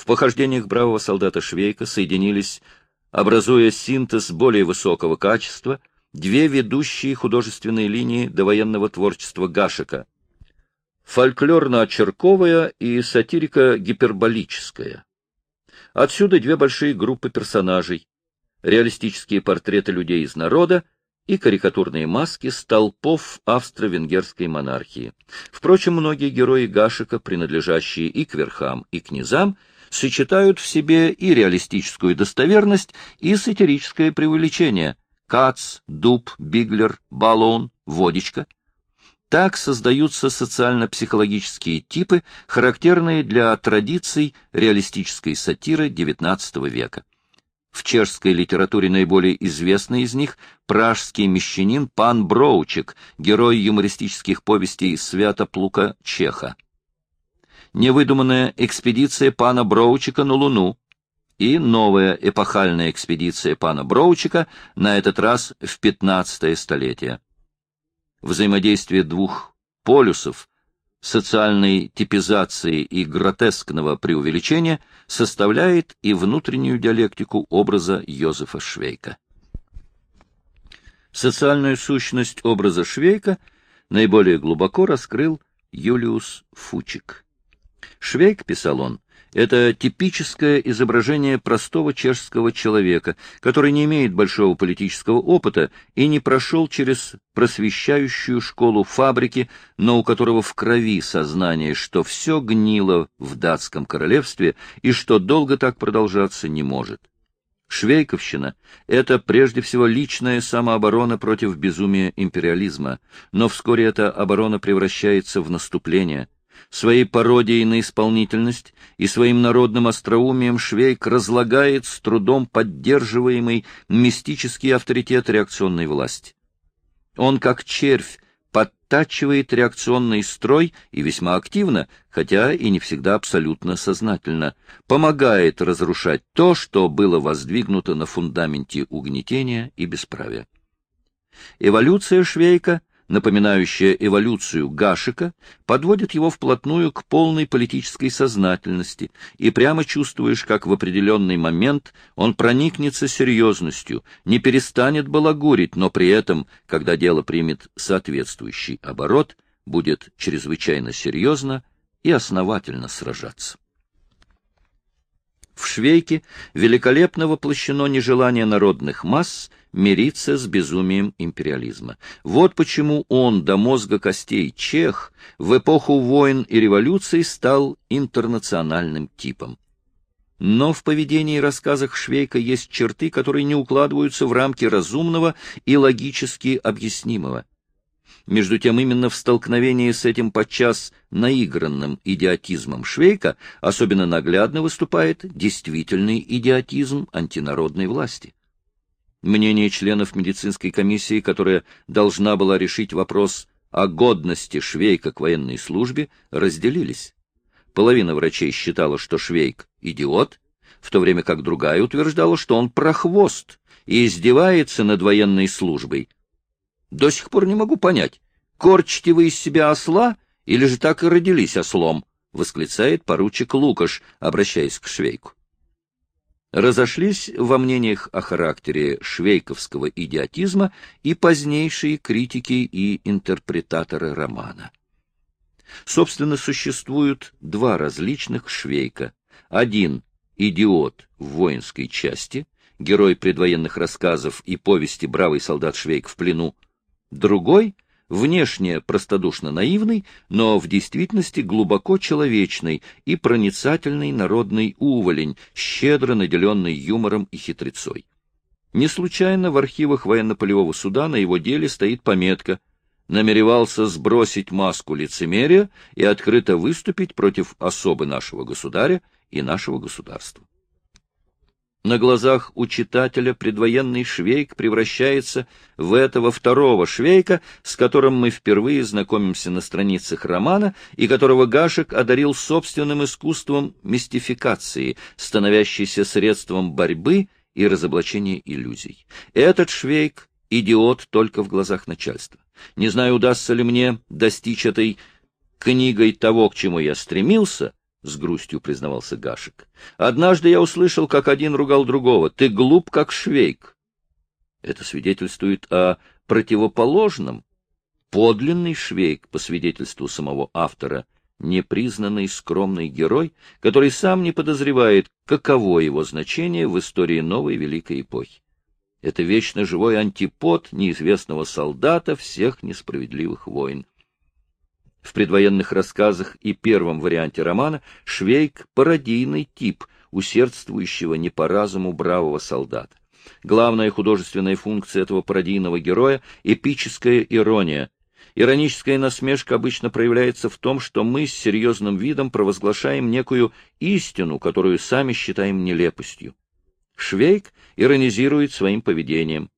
В похождениях бравого солдата Швейка соединились, образуя синтез более высокого качества, две ведущие художественные линии довоенного творчества Гашека — фольклорно-очерковая и сатирика-гиперболическая. Отсюда две большие группы персонажей — реалистические портреты людей из народа и карикатурные маски столпов австро-венгерской монархии. Впрочем, многие герои Гашика, принадлежащие и к верхам, и к низам, сочетают в себе и реалистическую достоверность, и сатирическое преувеличение — Кац, Дуб, Биглер, Баллон, Водичка. Так создаются социально-психологические типы, характерные для традиций реалистической сатиры XIX века. В чешской литературе наиболее известный из них — пражский мещанин пан Броучек, герой юмористических повестей Свято-Плука Чеха. Невыдуманная экспедиция пана Броучика на Луну и новая эпохальная экспедиция пана Броучика, на этот раз в 15 столетие. Взаимодействие двух полюсов социальной типизации и гротескного преувеличения составляет и внутреннюю диалектику образа Йозефа Швейка. Социальную сущность образа Швейка наиболее глубоко раскрыл Юлиус Фучик. Швейк, писал он, это типическое изображение простого чешского человека, который не имеет большого политического опыта и не прошел через просвещающую школу фабрики, но у которого в крови сознание, что все гнило в датском королевстве и что долго так продолжаться не может. Швейковщина — это прежде всего личная самооборона против безумия империализма, но вскоре эта оборона превращается в наступление — Своей пародией на исполнительность и своим народным остроумием Швейк разлагает с трудом поддерживаемый мистический авторитет реакционной власти. Он, как червь, подтачивает реакционный строй и весьма активно, хотя и не всегда абсолютно сознательно, помогает разрушать то, что было воздвигнуто на фундаменте угнетения и бесправия. Эволюция Швейка напоминающая эволюцию Гашика, подводит его вплотную к полной политической сознательности, и прямо чувствуешь, как в определенный момент он проникнется серьезностью, не перестанет балагурить, но при этом, когда дело примет соответствующий оборот, будет чрезвычайно серьезно и основательно сражаться. В Швейке великолепно воплощено нежелание народных масс мириться с безумием империализма. Вот почему он до мозга костей чех в эпоху войн и революций стал интернациональным типом. Но в поведении и рассказах Швейка есть черты, которые не укладываются в рамки разумного и логически объяснимого. Между тем, именно в столкновении с этим подчас наигранным идиотизмом Швейка особенно наглядно выступает действительный идиотизм антинародной власти. Мнения членов медицинской комиссии, которая должна была решить вопрос о годности Швейка к военной службе, разделились. Половина врачей считала, что Швейк — идиот, в то время как другая утверждала, что он прохвост и издевается над военной службой — до сих пор не могу понять, корчите вы из себя осла или же так и родились ослом? — восклицает поручик Лукаш, обращаясь к Швейку. Разошлись во мнениях о характере швейковского идиотизма и позднейшие критики и интерпретаторы романа. Собственно, существуют два различных Швейка. Один — идиот в воинской части, герой предвоенных рассказов и повести «Бравый солдат Швейк в плену», Другой — внешне простодушно наивный, но в действительности глубоко человечный и проницательный народный уволень, щедро наделенный юмором и хитрецой. Не случайно в архивах военно-полевого суда на его деле стоит пометка намеревался сбросить маску лицемерия и открыто выступить против особы нашего государя и нашего государства. На глазах у читателя предвоенный Швейк превращается в этого второго Швейка, с которым мы впервые знакомимся на страницах романа, и которого Гашек одарил собственным искусством мистификации, становящейся средством борьбы и разоблачения иллюзий. Этот Швейк — идиот только в глазах начальства. Не знаю, удастся ли мне достичь этой книгой того, к чему я стремился —— с грустью признавался Гашек. — Однажды я услышал, как один ругал другого. Ты глуп, как швейк. Это свидетельствует о противоположном. Подлинный швейк, по свидетельству самого автора, непризнанный скромный герой, который сам не подозревает, каково его значение в истории новой великой эпохи. Это вечно живой антипод неизвестного солдата всех несправедливых войн. В предвоенных рассказах и первом варианте романа Швейк — пародийный тип усердствующего не по разуму бравого солдата. Главная художественная функция этого пародийного героя — эпическая ирония. Ироническая насмешка обычно проявляется в том, что мы с серьезным видом провозглашаем некую истину, которую сами считаем нелепостью. Швейк иронизирует своим поведением.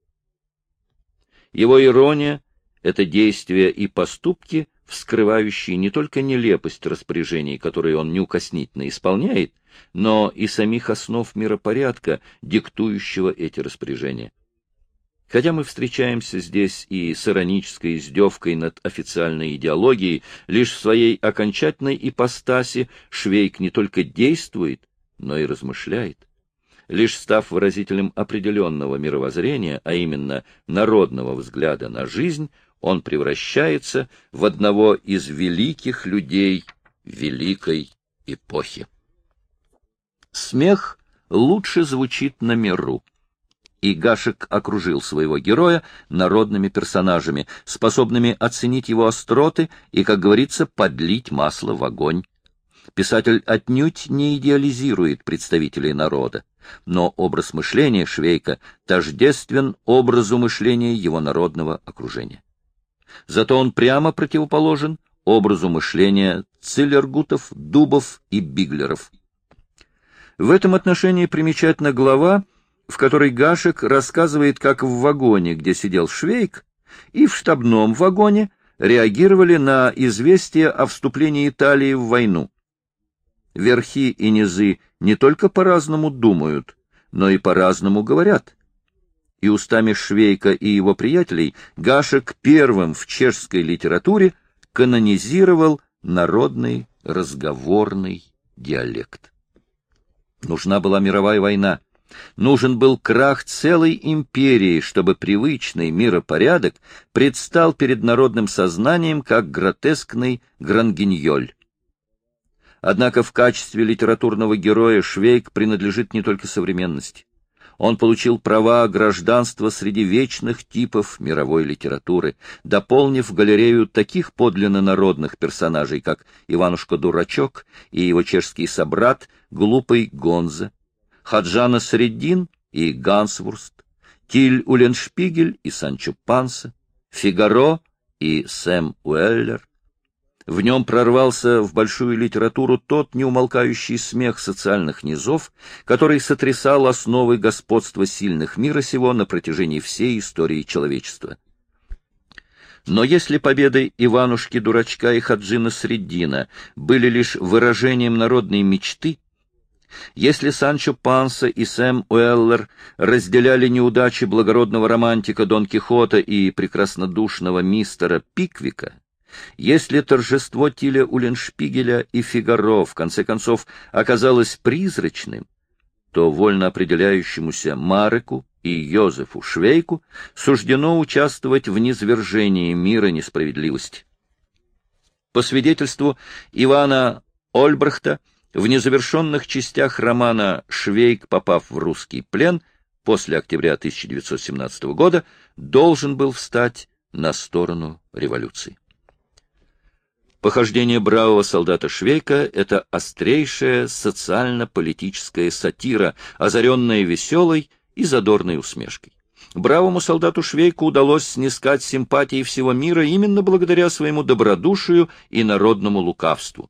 Его ирония — это действия и поступки, вскрывающие не только нелепость распоряжений, которые он неукоснительно исполняет, но и самих основ миропорядка, диктующего эти распоряжения. Хотя мы встречаемся здесь и с иронической издевкой над официальной идеологией, лишь в своей окончательной ипостаси Швейк не только действует, но и размышляет. Лишь став выразителем определенного мировоззрения, а именно народного взгляда на жизнь, он превращается в одного из великих людей великой эпохи. Смех лучше звучит на миру. И Гашек окружил своего героя народными персонажами, способными оценить его остроты и, как говорится, подлить масло в огонь. Писатель отнюдь не идеализирует представителей народа, но образ мышления Швейка тождествен образу мышления его народного окружения. Зато он прямо противоположен образу мышления Циллергутов, Дубов и Биглеров. В этом отношении примечательна глава, в которой Гашек рассказывает, как в вагоне, где сидел Швейк, и в штабном вагоне реагировали на известие о вступлении Италии в войну. Верхи и низы не только по-разному думают, но и по-разному говорят и устами Швейка и его приятелей Гашек первым в чешской литературе канонизировал народный разговорный диалект. Нужна была мировая война. Нужен был крах целой империи, чтобы привычный миропорядок предстал перед народным сознанием как гротескный грангиньоль. Однако в качестве литературного героя Швейк принадлежит не только современности он получил права гражданства среди вечных типов мировой литературы, дополнив галерею таких подлинно народных персонажей, как Иванушка-дурачок и его чешский собрат, глупый Гонза, Хаджана Среддин и Гансвурст, Тиль Уленшпигель и Санчо Панса, Фигаро и Сэм Уэллер, в нем прорвался в большую литературу тот неумолкающий смех социальных низов, который сотрясал основы господства сильных мира сего на протяжении всей истории человечества. Но если победы Иванушки-дурачка и Хаджина Среддина были лишь выражением народной мечты, если Санчо Панса и Сэм Уэллер разделяли неудачи благородного романтика Дон Кихота и прекраснодушного мистера Пиквика, если торжество Тиля Уленшпигеля и Фигаро в конце концов оказалось призрачным, то вольно определяющемуся Мареку и Йозефу Швейку суждено участвовать в низвержении мира несправедливости. По свидетельству Ивана Ольбрахта, в незавершенных частях романа «Швейк, попав в русский плен» после октября 1917 года, должен был встать на сторону революции. Похождение бравого солдата Швейка — это острейшая социально-политическая сатира, озаренная веселой и задорной усмешкой. Бравому солдату Швейку удалось снискать симпатии всего мира именно благодаря своему добродушию и народному лукавству.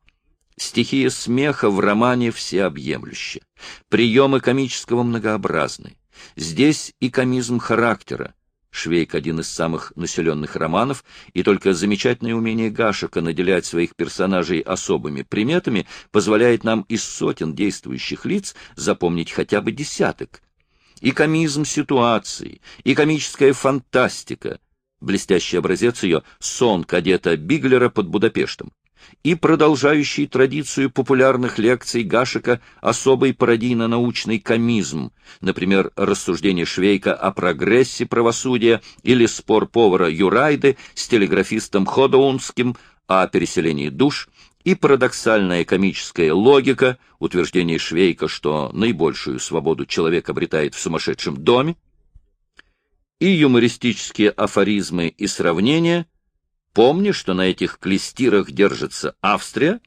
Стихия смеха в романе всеобъемлюща. Приемы комического многообразны. Здесь и комизм характера, Швейк — один из самых населенных романов, и только замечательное умение Гашека наделять своих персонажей особыми приметами позволяет нам из сотен действующих лиц запомнить хотя бы десяток. И комизм ситуации, и комическая фантастика. Блестящий образец ее — сон кадета Биглера под Будапештом. И продолжающий традицию популярных лекций Гашика особый пародийно-научный комизм, например, рассуждение Швейка о прогрессе правосудия или спор повара Юрайды с телеграфистом Ходоунским о переселении душ, и парадоксальная комическая логика, утверждение Швейка, что наибольшую свободу человек обретает в сумасшедшем доме, и юмористические афоризмы и сравнения, помни, что на этих клестирах держится Австрия,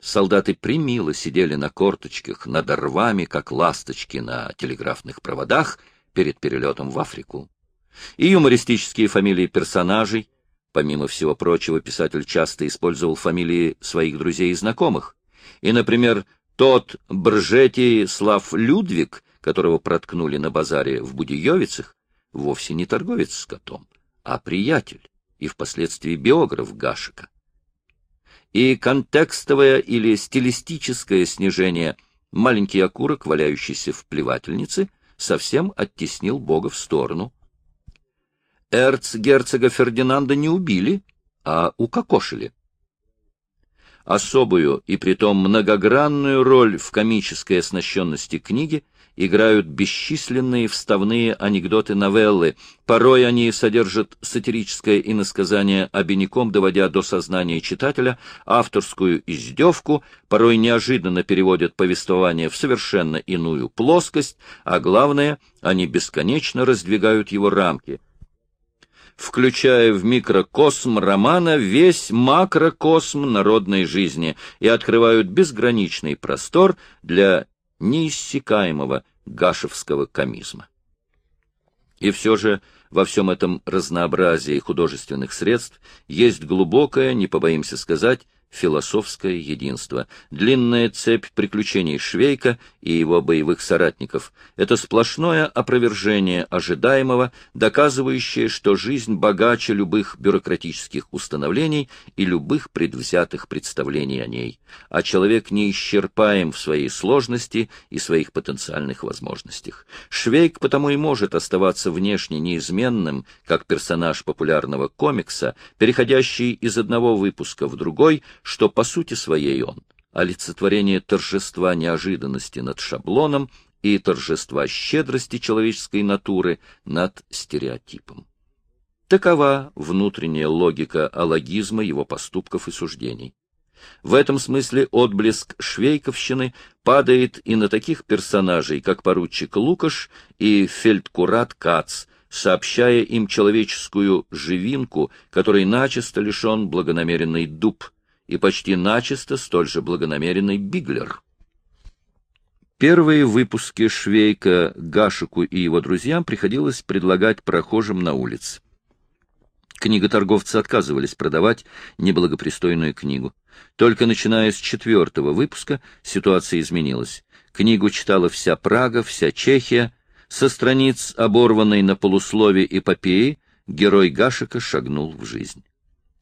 солдаты примило сидели на корточках над рвами, как ласточки на телеграфных проводах перед перелетом в Африку. И юмористические фамилии персонажей, помимо всего прочего, писатель часто использовал фамилии своих друзей и знакомых. И, например, тот Бржетий Слав Людвиг, которого проткнули на базаре в Будиевицах, вовсе не торговец котом, а приятель и впоследствии биограф Гашика. И контекстовое или стилистическое снижение маленький окурок, валяющийся в плевательнице, совсем оттеснил Бога в сторону. Эрцгерцога Фердинанда не убили, а укокошили. Особую и притом многогранную роль в комической оснащенности книги играют бесчисленные вставные анекдоты-новеллы. Порой они содержат сатирическое иносказание обиняком, доводя до сознания читателя авторскую издевку, порой неожиданно переводят повествование в совершенно иную плоскость, а главное, они бесконечно раздвигают его рамки — включая в микрокосм романа весь макрокосм народной жизни и открывают безграничный простор для неиссякаемого гашевского комизма. И все же во всем этом разнообразии художественных средств есть глубокое, не побоимся сказать, философское единство. Длинная цепь приключений Швейка и его боевых соратников — это сплошное опровержение ожидаемого, доказывающее, что жизнь богаче любых бюрократических установлений и любых предвзятых представлений о ней, а человек неисчерпаем в своей сложности и своих потенциальных возможностях. Швейк потому и может оставаться внешне неизменным, как персонаж популярного комикса, переходящий из одного выпуска в другой — что по сути своей он — олицетворение торжества неожиданности над шаблоном и торжества щедрости человеческой натуры над стереотипом. Такова внутренняя логика алогизма его поступков и суждений. В этом смысле отблеск швейковщины падает и на таких персонажей, как поручик Лукаш и фельдкурат Кац, сообщая им человеческую живинку, которой начисто лишен благонамеренный дуб, и почти начисто столь же благонамеренный Биглер. Первые выпуски Швейка Гашику и его друзьям приходилось предлагать прохожим на улице. Книготорговцы отказывались продавать неблагопристойную книгу. Только начиная с четвертого выпуска ситуация изменилась. Книгу читала вся Прага, вся Чехия. Со страниц, оборванной на полуслове эпопеи, герой Гашика шагнул в жизнь.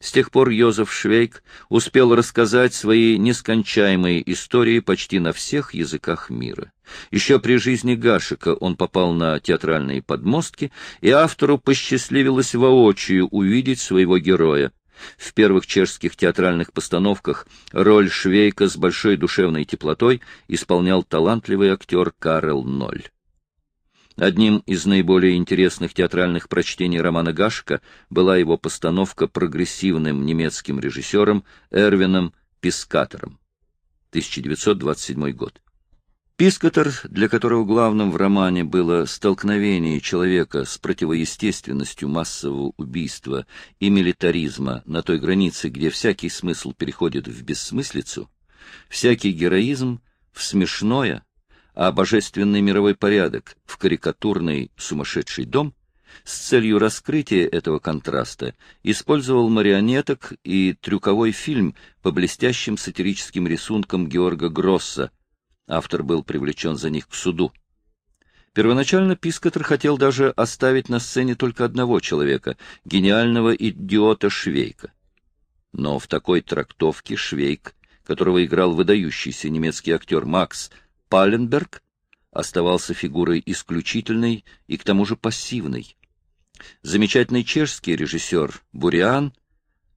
С тех пор Йозеф Швейк успел рассказать свои нескончаемые истории почти на всех языках мира. Еще при жизни Гашика он попал на театральные подмостки, и автору посчастливилось воочию увидеть своего героя. В первых чешских театральных постановках роль Швейка с большой душевной теплотой исполнял талантливый актер Карел Ноль. Одним из наиболее интересных театральных прочтений романа Гашка была его постановка прогрессивным немецким режиссером Эрвином Пискатором. 1927 год. Пискатор, для которого главным в романе было столкновение человека с противоестественностью массового убийства и милитаризма на той границе, где всякий смысл переходит в бессмыслицу, всякий героизм в смешное, а божественный мировой порядок в карикатурный сумасшедший дом, с целью раскрытия этого контраста использовал марионеток и трюковой фильм по блестящим сатирическим рисункам Георга Гросса. Автор был привлечен за них к суду. Первоначально Пискотер хотел даже оставить на сцене только одного человека — гениального идиота Швейка. Но в такой трактовке Швейк, которого играл выдающийся немецкий актер Макс Паленберг оставался фигурой исключительной и к тому же пассивной. Замечательный чешский режиссер Буриан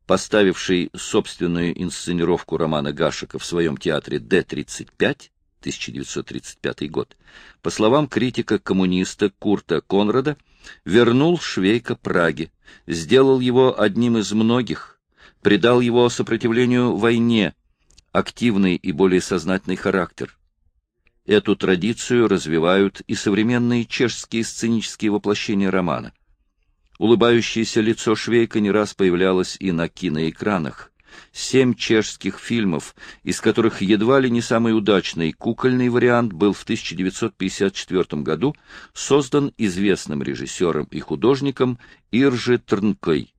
поставивший собственную инсценировку романа Гашика в своем театре Д-35, 1935 год, по словам критика-коммуниста Курта Конрада, вернул Швейка Праге, сделал его одним из многих, придал его сопротивлению войне, активный и более сознательный характер. Эту традицию развивают и современные чешские сценические воплощения романа. Улыбающееся лицо Швейка не раз появлялось и на киноэкранах. Семь чешских фильмов, из которых едва ли не самый удачный кукольный вариант был в 1954 году создан известным режиссером и художником Иржи Трнкой.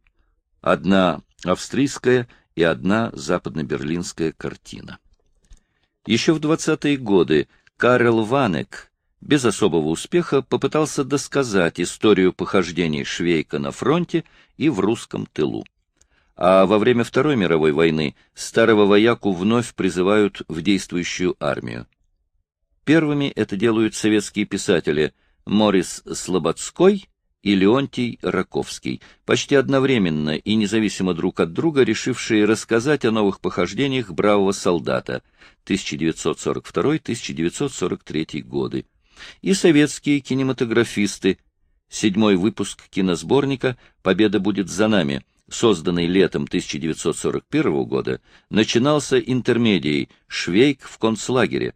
Одна австрийская и одна западно-берлинская картина. Еще в 20-е годы Карел Ванек без особого успеха попытался досказать историю похождений Швейка на фронте и в русском тылу. А во время Второй мировой войны старого вояку вновь призывают в действующую армию. Первыми это делают советские писатели Морис Слободской и Леонтий Раковский, почти одновременно и независимо друг от друга решившие рассказать о новых похождениях бравого солдата 1942-1943 годы, и советские кинематографисты. Седьмой выпуск киносборника «Победа будет за нами», созданный летом 1941 года, начинался интермедией «Швейк в концлагере»,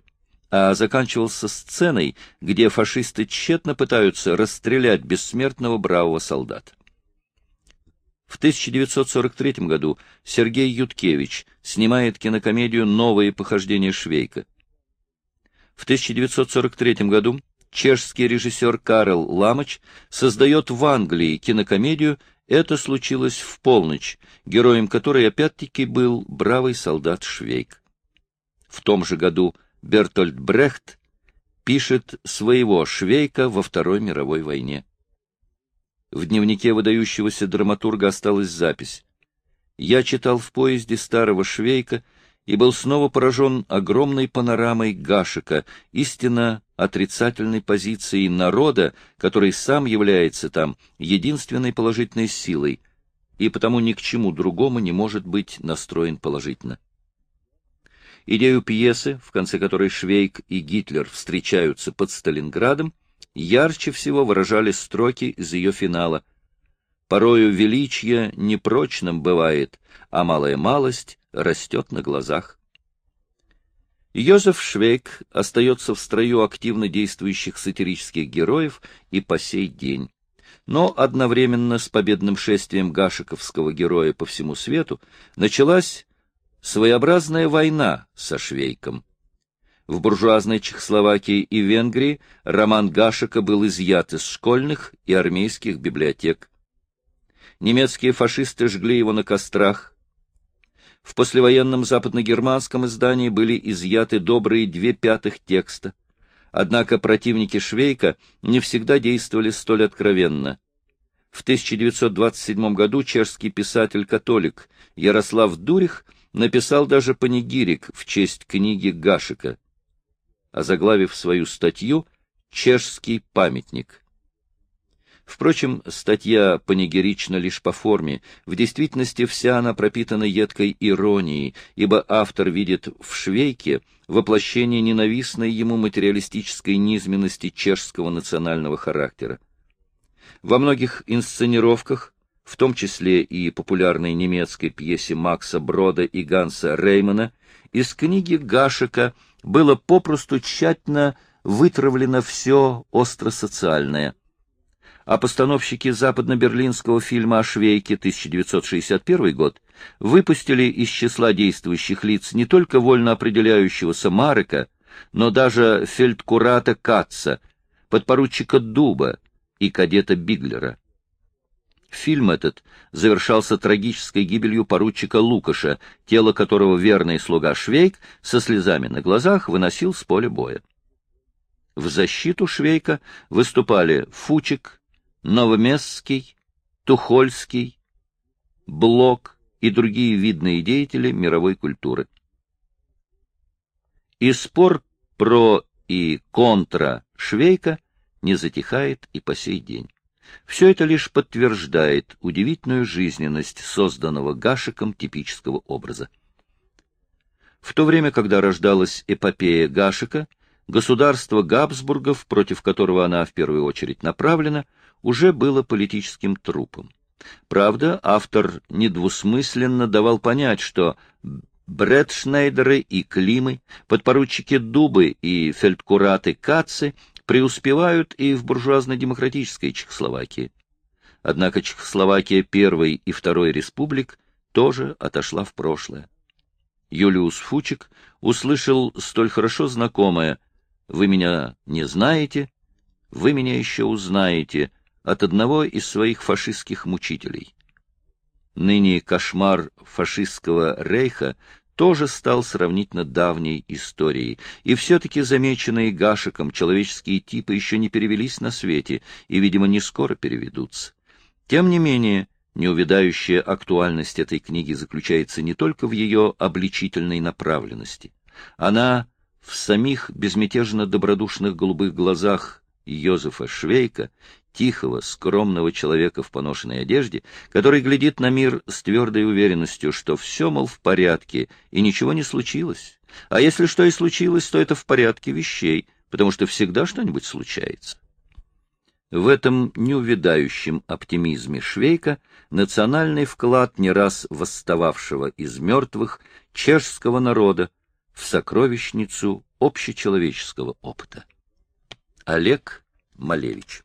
а заканчивался сценой, где фашисты тщетно пытаются расстрелять бессмертного бравого солдата. В 1943 году Сергей Юткевич снимает кинокомедию «Новые похождения Швейка». В 1943 году чешский режиссер Карл Ламач создает в Англии кинокомедию «Это случилось в полночь», героем которой опять-таки был бравый солдат Швейк. В том же году Бертольд Брехт пишет своего Швейка во Второй мировой войне. В дневнике выдающегося драматурга осталась запись. «Я читал в поезде старого Швейка и был снова поражен огромной панорамой Гашика, истинно отрицательной позицией народа, который сам является там единственной положительной силой, и потому ни к чему другому не может быть настроен положительно. Идею пьесы, в конце которой Швейк и Гитлер встречаются под Сталинградом, ярче всего выражали строки из ее финала. «Порою величие непрочным бывает, а малая малость растет на глазах». Йозеф Швейк остается в строю активно действующих сатирических героев и по сей день. Но одновременно с победным шествием гашиковского героя по всему свету началась своеобразная война со Швейком. В буржуазной Чехословакии и Венгрии роман Гашика был изъят из школьных и армейских библиотек. Немецкие фашисты жгли его на кострах. В послевоенном западногерманском издании были изъяты добрые две пятых текста. Однако противники Швейка не всегда действовали столь откровенно. В 1927 году чешский писатель-католик Ярослав Дурих – написал даже панигирик в честь книги Гашика, озаглавив свою статью «Чешский памятник». Впрочем, статья панигерична лишь по форме. В действительности вся она пропитана едкой иронией, ибо автор видит в Швейке воплощение ненавистной ему материалистической низменности чешского национального характера. Во многих инсценировках в том числе и популярной немецкой пьесе Макса Брода и Ганса Реймана, из книги Гашика было попросту тщательно вытравлено все остросоциальное. А постановщики западно-берлинского фильма о Швейке 1961 год выпустили из числа действующих лиц не только вольно определяющегося Марека, но даже фельдкурата Катца, подпоручика Дуба и кадета Биглера. Фильм этот завершался трагической гибелью поручика Лукаша, тело которого верный слуга Швейк со слезами на глазах выносил с поля боя. В защиту Швейка выступали Фучик, Новомесский, Тухольский, Блок и другие видные деятели мировой культуры. И спор про и контра Швейка не затихает и по сей день. Все это лишь подтверждает удивительную жизненность созданного Гашиком типического образа. В то время, когда рождалась эпопея Гашика, государство Габсбургов, против которого она в первую очередь направлена, уже было политическим трупом. Правда, автор недвусмысленно давал понять, что Бретшнейдеры и Климы, подпоручики Дубы и фельдкураты Кацы преуспевают и в буржуазно-демократической Чехословакии. Однако Чехословакия Первой и Второй республик тоже отошла в прошлое. Юлиус Фучик услышал столь хорошо знакомое «Вы меня не знаете, вы меня еще узнаете» от одного из своих фашистских мучителей. Ныне кошмар фашистского рейха тоже стал сравнительно давней историей, и все-таки замеченные Гашиком человеческие типы еще не перевелись на свете и, видимо, не скоро переведутся. Тем не менее, неувядающая актуальность этой книги заключается не только в ее обличительной направленности. Она в самих безмятежно добродушных голубых глазах Йозефа Швейка тихого, скромного человека в поношенной одежде, который глядит на мир с твердой уверенностью, что все, мол, в порядке, и ничего не случилось. А если что и случилось, то это в порядке вещей, потому что всегда что-нибудь случается. В этом неувядающем оптимизме Швейка национальный вклад не раз восстававшего из мертвых чешского народа в сокровищницу общечеловеческого опыта. Олег Малевич